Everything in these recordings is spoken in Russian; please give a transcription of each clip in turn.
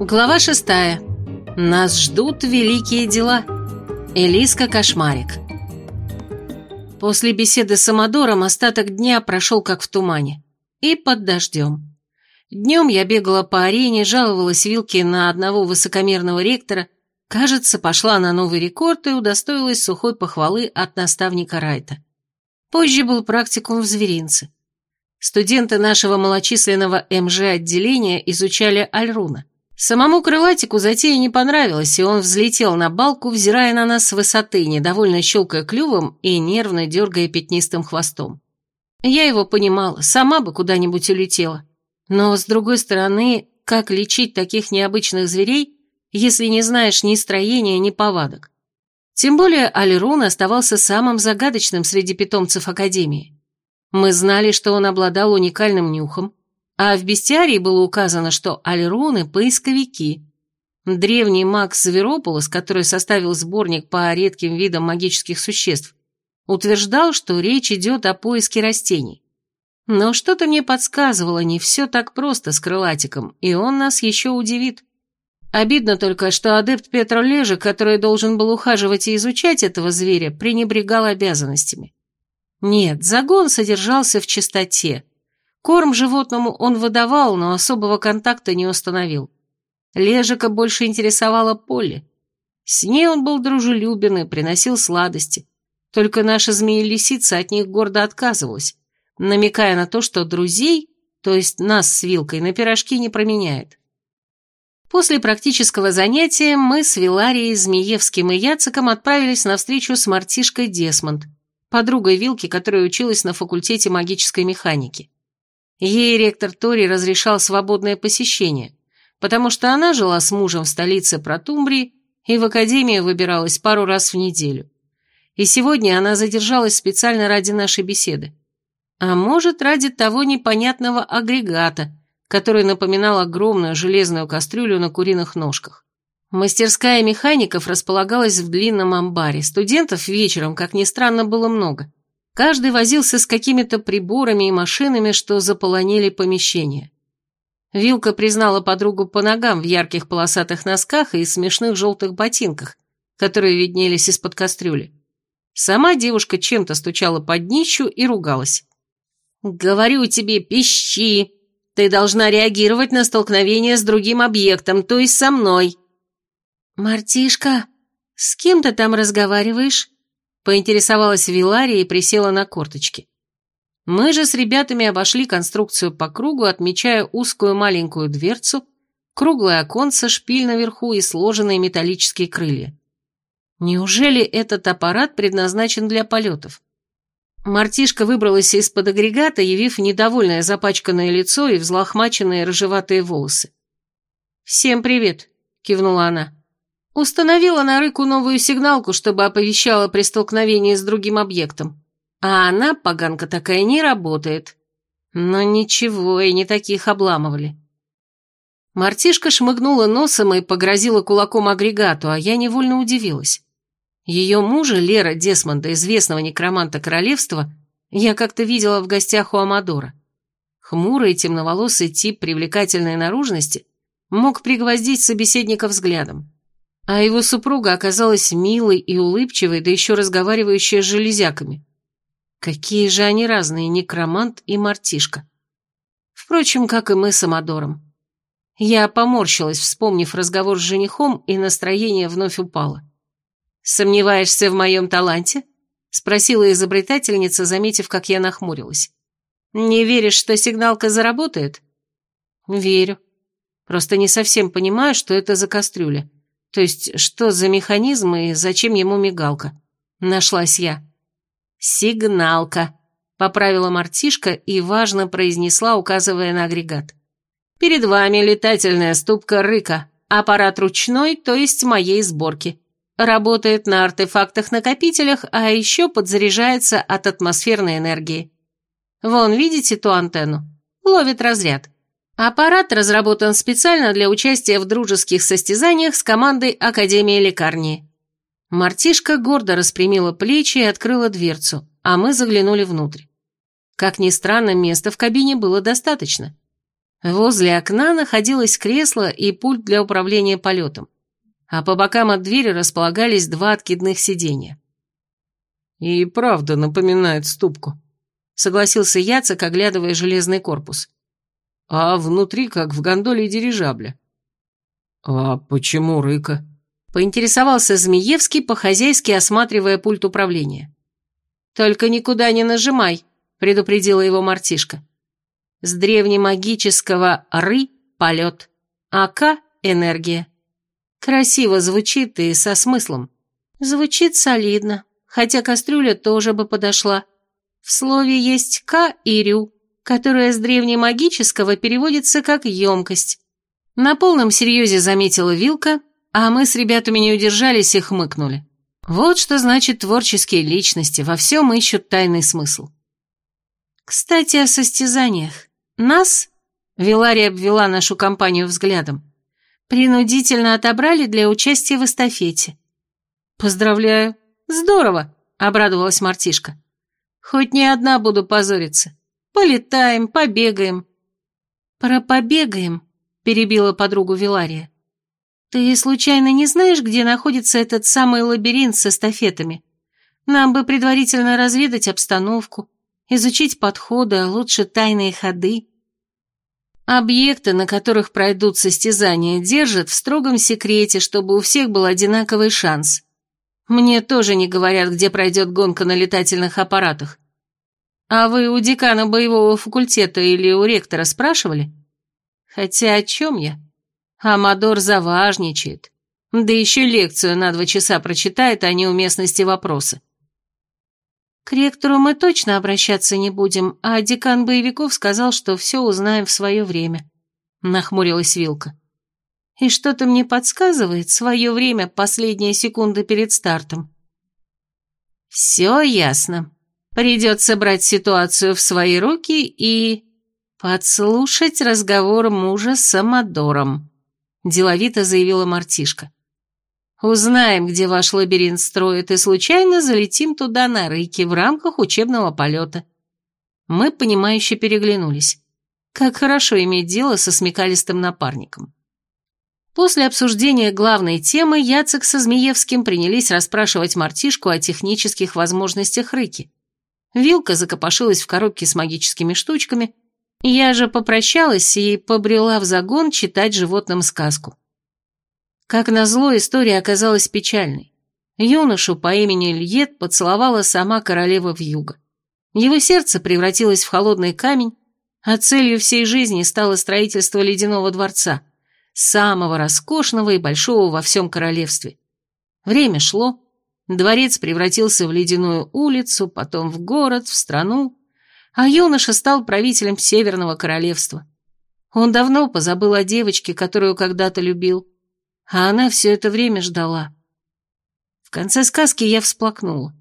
Глава шестая. Нас ждут великие дела. Элиска Кошмарик. После беседы с Амадором остаток дня прошел как в тумане. И под дождем. Днем я бегала по арене, жаловалась Вилке на одного высокомерного ректора, кажется, пошла на новый рекорд и удостоилась сухой похвалы от наставника Райта. Позже был практикум в зверинце. Студенты нашего малочисленного МЖ-отделения изучали Альруна. Самому крылатику затея не понравилась, и он взлетел на балку, взирая на нас с высоты, недовольно щелкая клювом и нервно дергая пятнистым хвостом. Я его понимала, сама бы куда-нибудь улетела. Но, с другой стороны, как лечить таких необычных зверей, если не знаешь ни строения, ни повадок? Тем более Алирун оставался самым загадочным среди питомцев Академии. Мы знали, что он обладал уникальным нюхом, а в бестиарии было указано, что альруны – поисковики. Древний маг Зверополос, который составил сборник по редким видам магических существ, утверждал, что речь идет о поиске растений. Но что-то мне подсказывало, не все так просто с крылатиком, и он нас еще удивит. Обидно только, что адепт Петро Лежи, который должен был ухаживать и изучать этого зверя, пренебрегал обязанностями. Нет, загон содержался в чистоте. Корм животному он выдавал, но особого контакта не установил. Лежика больше интересовала Полли. С ней он был дружелюбен и приносил сладости. Только наша змея-лисица от них гордо отказывалась, намекая на то, что друзей, то есть нас с Вилкой, на пирожки не променяет. После практического занятия мы с Виларией, Змеевским и Яциком отправились на встречу с мартишкой Десмонд – подругой Вилки, которая училась на факультете магической механики. Ей ректор Тори разрешал свободное посещение, потому что она жила с мужем в столице Протумбрии и в академию выбиралась пару раз в неделю. И сегодня она задержалась специально ради нашей беседы. А может, ради того непонятного агрегата, который напоминал огромную железную кастрюлю на куриных ножках. Мастерская механиков располагалась в длинном амбаре. Студентов вечером, как ни странно, было много. Каждый возился с какими-то приборами и машинами, что заполонили помещение. Вилка признала подругу по ногам в ярких полосатых носках и смешных желтых ботинках, которые виднелись из-под кастрюли. Сама девушка чем-то стучала под днищу и ругалась. «Говорю тебе, пищи! Ты должна реагировать на столкновение с другим объектом, то есть со мной!» «Мартишка, с кем ты там разговариваешь?» Поинтересовалась Вилария и присела на корточки. Мы же с ребятами обошли конструкцию по кругу, отмечая узкую маленькую дверцу, круглое оконце, шпиль наверху и сложенные металлические крылья. Неужели этот аппарат предназначен для полетов? Мартишка выбралась из-под агрегата, явив недовольное запачканное лицо и взлохмаченные рыжеватые волосы. «Всем привет», — кивнула она. Установила на рыку новую сигналку, чтобы оповещала при столкновении с другим объектом. А она, поганка такая, не работает. Но ничего, и не таких обламывали. Мартишка шмыгнула носом и погрозила кулаком агрегату, а я невольно удивилась. Ее мужа, Лера Десмонда, известного некроманта королевства, я как-то видела в гостях у Амадора. Хмурый темноволосый тип привлекательной наружности мог пригвоздить собеседника взглядом. А его супруга оказалась милой и улыбчивой, да еще разговаривающая с железяками. Какие же они разные, некромант и мартишка. Впрочем, как и мы с Амадором. Я поморщилась, вспомнив разговор с женихом, и настроение вновь упало. «Сомневаешься в моем таланте?» — спросила изобретательница, заметив, как я нахмурилась. «Не веришь, что сигналка заработает?» «Верю. Просто не совсем понимаю, что это за кастрюля. То есть, что за механизм и зачем ему мигалка? Нашлась я. «Сигналка», — поправила мартишка и важно произнесла, указывая на агрегат. «Перед вами летательная ступка Рыка, аппарат ручной, то есть моей сборки. Работает на артефактах-накопителях, а еще подзаряжается от атмосферной энергии. Вон, видите ту антенну? Ловит разряд. Аппарат разработан специально для участия в дружеских состязаниях с командой Академии лекарни. Мартишка гордо распрямила плечи и открыла дверцу, а мы заглянули внутрь. Как ни странно, места в кабине было достаточно. Возле окна находилось кресло и пульт для управления полетом, а по бокам от двери располагались два откидных сиденья. «И правда напоминает ступку», — согласился Яцек, оглядывая железный корпус. «А внутри, как в гондоле дирижабля». «А почему рыка?» — поинтересовался Змеевский, по-хозяйски осматривая пульт управления. «Только никуда не нажимай», — предупредила его мартишка. С древнемагического «ры» — полет, а «к» — энергия. Красиво звучит и со смыслом. Звучит солидно, хотя кастрюля тоже бы подошла. В слове есть «к» и «рю», которое с древнемагического переводится как «емкость». На полном серьезе заметила Вилка, а мы с ребятами не удержались и хмыкнули. Вот что значит творческие личности, во всем ищут тайный смысл. Кстати, о состязаниях. Нас, Вилария обвела нашу компанию взглядом, принудительно отобрали для участия в эстафете. Поздравляю. Здорово, обрадовалась Мартишка. Хоть не одна буду позориться. Полетаем, побегаем. Про побегаем, перебила подругу Вилария. Ты случайно не знаешь, где находится этот самый лабиринт с эстафетами? Нам бы предварительно разведать обстановку, изучить подходы, а лучше тайные ходы. Объекты, на которых пройдут состязания, держат в строгом секрете, чтобы у всех был одинаковый шанс. Мне тоже не говорят, где пройдет гонка на летательных аппаратах. А вы у декана боевого факультета или у ректора спрашивали? Хотя о чем я? Амадор заважничает. Да еще лекцию на два часа прочитает о неуместности вопроса. К ректору мы точно обращаться не будем, а декан боевиков сказал, что все узнаем в свое время. Нахмурилась Вилка. И что-то мне подсказывает, свое время – последние секунды перед стартом. Все ясно. Придется брать ситуацию в свои руки и... подслушать разговор мужа с Амадором, деловито заявила Мартишка. Узнаем, где ваш лабиринт строит, и случайно залетим туда на рыки в рамках учебного полета. Мы, понимающе переглянулись. Как хорошо иметь дело со смекалистым напарником. После обсуждения главной темы Яцек со Змеевским принялись расспрашивать мартишку о технических возможностях рыки. Вилка закопошилась в коробке с магическими штучками, я же попрощалась и побрела в загон читать животным сказку. Как назло, история оказалась печальной. Юношу по имени Льет поцеловала сама королева Вьюга. Его сердце превратилось в холодный камень, а целью всей жизни стало строительство ледяного дворца, самого роскошного и большого во всем королевстве. Время шло, дворец превратился в ледяную улицу, потом в город, в страну, а юноша стал правителем Северного королевства. Он давно позабыл о девочке, которую когда-то любил, а она все это время ждала. В конце сказки я всплакнула.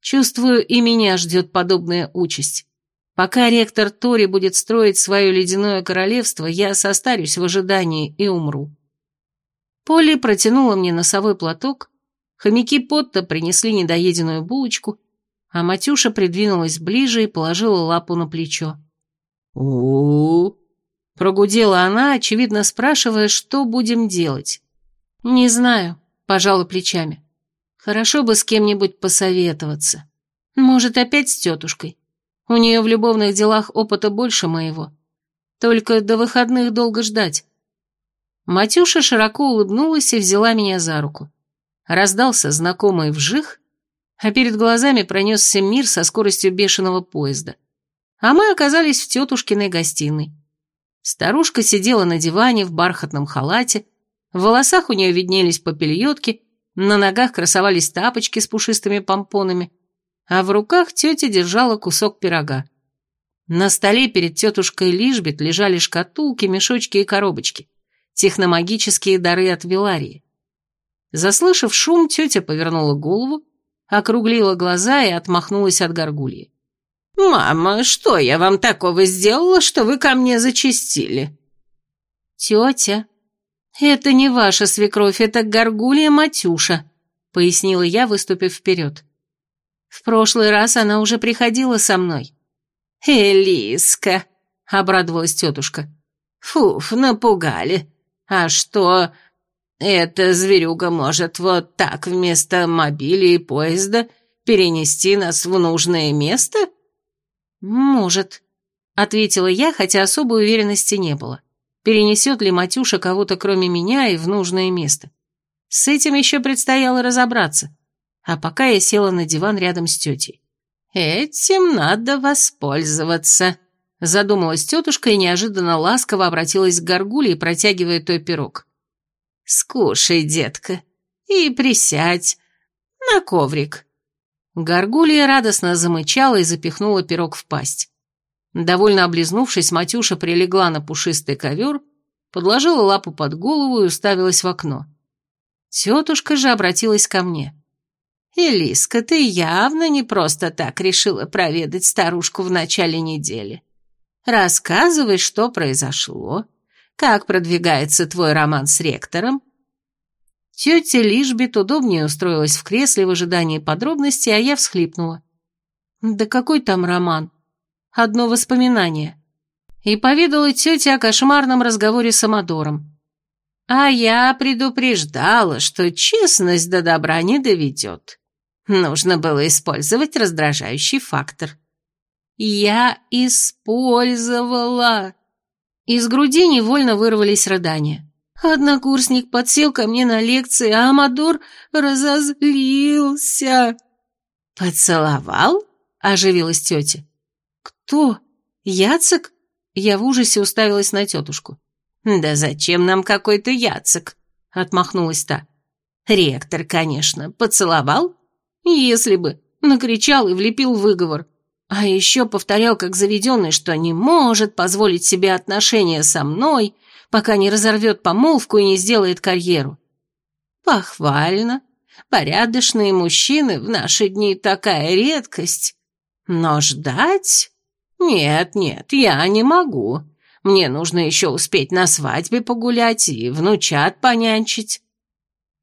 Чувствую, и меня ждет подобная участь. Пока ректор Тори будет строить свое ледяное королевство, я состарюсь в ожидании и умру. Полли протянула мне носовой платок, хомяки Потта принесли недоеденную булочку, а Матюша придвинулась ближе и положила лапу на плечо. у, -у, Прогудела она, очевидно спрашивая, что будем делать. «Не знаю», — пожала плечами. «Хорошо бы с кем-нибудь посоветоваться. Может, опять с тетушкой. У нее в любовных делах опыта больше моего. Только до выходных долго ждать». Матюша широко улыбнулась и взяла меня за руку. Раздался знакомый вжих, а перед глазами пронесся мир со скоростью бешеного поезда. А мы оказались в тетушкиной гостиной. Старушка сидела на диване в бархатном халате, в волосах у нее виднелись попельотки, на ногах красовались тапочки с пушистыми помпонами, а в руках тетя держала кусок пирога. На столе перед тетушкой Лишбет лежали шкатулки, мешочки и коробочки, техномагические дары от Виларии. Заслышав шум, тетя повернула голову, округлила глаза и отмахнулась от горгульи. «Мама, что я вам такого сделала, что вы ко мне зачастили?» «Тетя», «Это не ваша свекровь, это горгулья Матюша», — пояснила я, выступив вперед. «В прошлый раз она уже приходила со мной». «Элиска», — обрадовалась тетушка. Фуф, напугали. А что, эта зверюга может вот так вместо мобиля и поезда перенести нас в нужное место? Может, ответила я, хотя особой уверенности не было. Перенесет ли Матюша кого-то кроме меня и в нужное место? С этим еще предстояло разобраться. А пока я села на диван рядом с тетей. «Этим надо воспользоваться», — задумалась тетушка и неожиданно ласково обратилась к горгуле, протягивая той пирог. «Скушай, детка, и присядь на коврик». Горгулья радостно замычала и запихнула пирог в пасть. Довольно облизнувшись, Матюша прилегла на пушистый ковер, подложила лапу под голову и уставилась в окно. Тетушка же обратилась ко мне. «Элиска, ты явно не просто так решила проведать старушку в начале недели. Рассказывай, что произошло, как продвигается твой роман с ректором?» Тетя Лишбит удобнее устроилась в кресле в ожидании подробностей, а я всхлипнула. «Да какой там роман? Одно воспоминание». И поведала тете о кошмарном разговоре с Амадором. «А я предупреждала, что честность до добра не доведет. Нужно было использовать раздражающий фактор». «Я использовала...» Из груди невольно вырвались рыдания. Однокурсник подсел ко мне на лекции, а Амадор разозлился. «Поцеловал?» – оживилась тетя. «Кто? Яцек?» Я в ужасе уставилась на тетушку. «Да зачем нам какой-то Яцек?» – отмахнулась та. «Ректор, конечно, поцеловал?» «Если бы!» – накричал и влепил выговор. А еще повторял, как заведенный, что не может позволить себе отношения со мной, пока не разорвет помолвку и не сделает карьеру. Похвально. Порядочные мужчины в наши дни такая редкость. Но ждать? Нет, нет, я не могу. Мне нужно еще успеть на свадьбе погулять и внучат понянчить.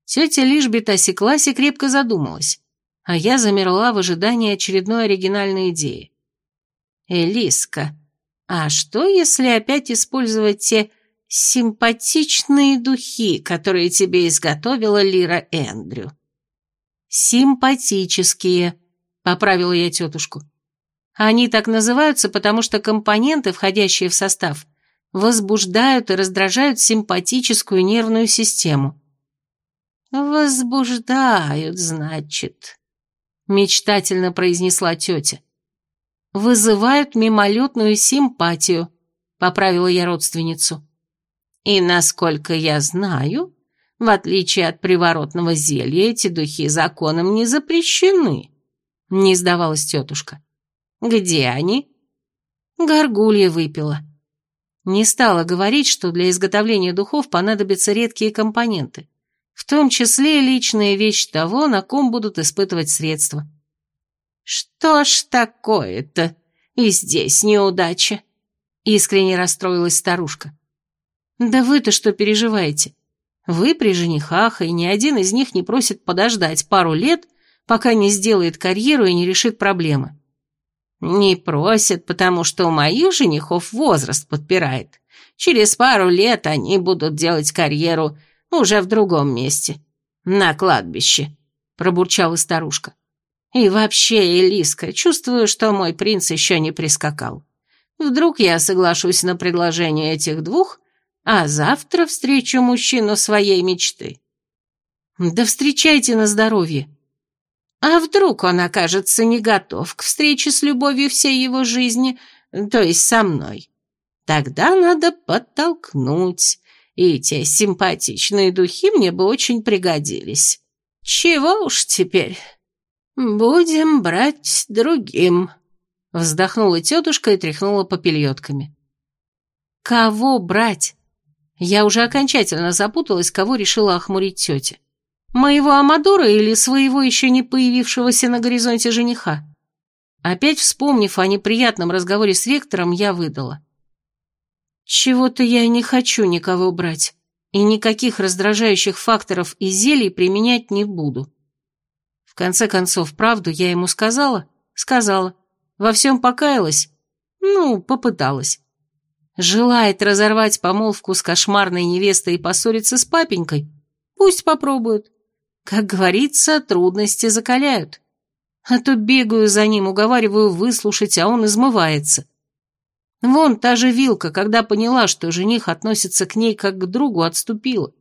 Тетя Лишбит осеклась и крепко задумалась а я замерла в ожидании очередной оригинальной идеи. «Элиска, а что, если опять использовать те симпатичные духи, которые тебе изготовила Лира Эндрю?» «Симпатические», — поправила я тетушку. «Они так называются, потому что компоненты, входящие в состав, возбуждают и раздражают симпатическую нервную систему». «Возбуждают, значит», мечтательно произнесла тетя. «Вызывают мимолетную симпатию», — поправила я родственницу. «И, насколько я знаю, в отличие от приворотного зелья, эти духи законом не запрещены», — не сдавалась тетушка. «Где они?» Горгулья выпила. Не стала говорить, что для изготовления духов понадобятся редкие компоненты в том числе личная вещь того, на ком будут испытывать средства. «Что ж такое-то? И здесь неудача!» Искренне расстроилась старушка. «Да вы-то что переживаете? Вы при женихах, и ни один из них не просит подождать пару лет, пока не сделает карьеру и не решит проблемы». «Не просят, потому что у моих женихов возраст подпирает. Через пару лет они будут делать карьеру уже в другом месте. На кладбище», — пробурчала старушка. «И вообще, Элиска, чувствую, что мой принц еще не прискакал. Вдруг я соглашусь на предложение этих двух, а завтра встречу мужчину своей мечты». «Да встречайте на здоровье», а вдруг он окажется не готов к встрече с любовью всей его жизни, то есть со мной? Тогда надо подтолкнуть, и те симпатичные духи мне бы очень пригодились. Чего уж теперь? Будем брать другим. Вздохнула тетушка и тряхнула попельотками. Кого брать? Я уже окончательно запуталась, кого решила охмурить тетя. Моего Амадора или своего еще не появившегося на горизонте жениха? Опять вспомнив о неприятном разговоре с ректором, я выдала. Чего-то я не хочу никого брать, и никаких раздражающих факторов и зелий применять не буду. В конце концов, правду я ему сказала? Сказала. Во всем покаялась? Ну, попыталась. Желает разорвать помолвку с кошмарной невестой и поссориться с папенькой? Пусть попробует. Как говорится, трудности закаляют. А то бегаю за ним, уговариваю выслушать, а он измывается. Вон та же Вилка, когда поняла, что жених относится к ней как к другу, отступила.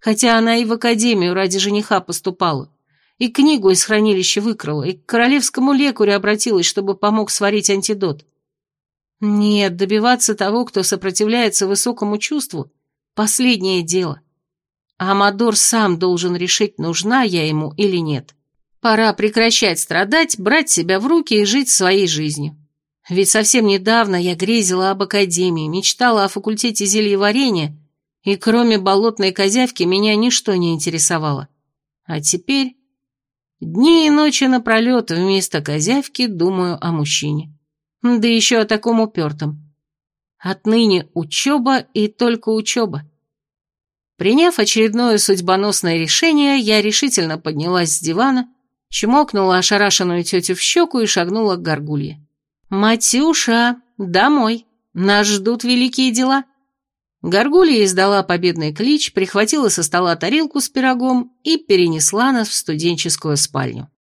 Хотя она и в академию ради жениха поступала. И книгу из хранилища выкрала, и к королевскому лекарю обратилась, чтобы помог сварить антидот. Нет, добиваться того, кто сопротивляется высокому чувству – последнее дело. Амадор сам должен решить, нужна я ему или нет. Пора прекращать страдать, брать себя в руки и жить своей жизнью. Ведь совсем недавно я грезила об академии, мечтала о факультете зельеварения, и кроме болотной козявки меня ничто не интересовало. А теперь дни и ночи напролет вместо козявки думаю о мужчине. Да еще о таком упертом. Отныне учеба и только учеба. Приняв очередное судьбоносное решение, я решительно поднялась с дивана, чмокнула ошарашенную тетю в щеку и шагнула к горгулье. «Матюша, домой! Нас ждут великие дела!» Горгулья издала победный клич, прихватила со стола тарелку с пирогом и перенесла нас в студенческую спальню.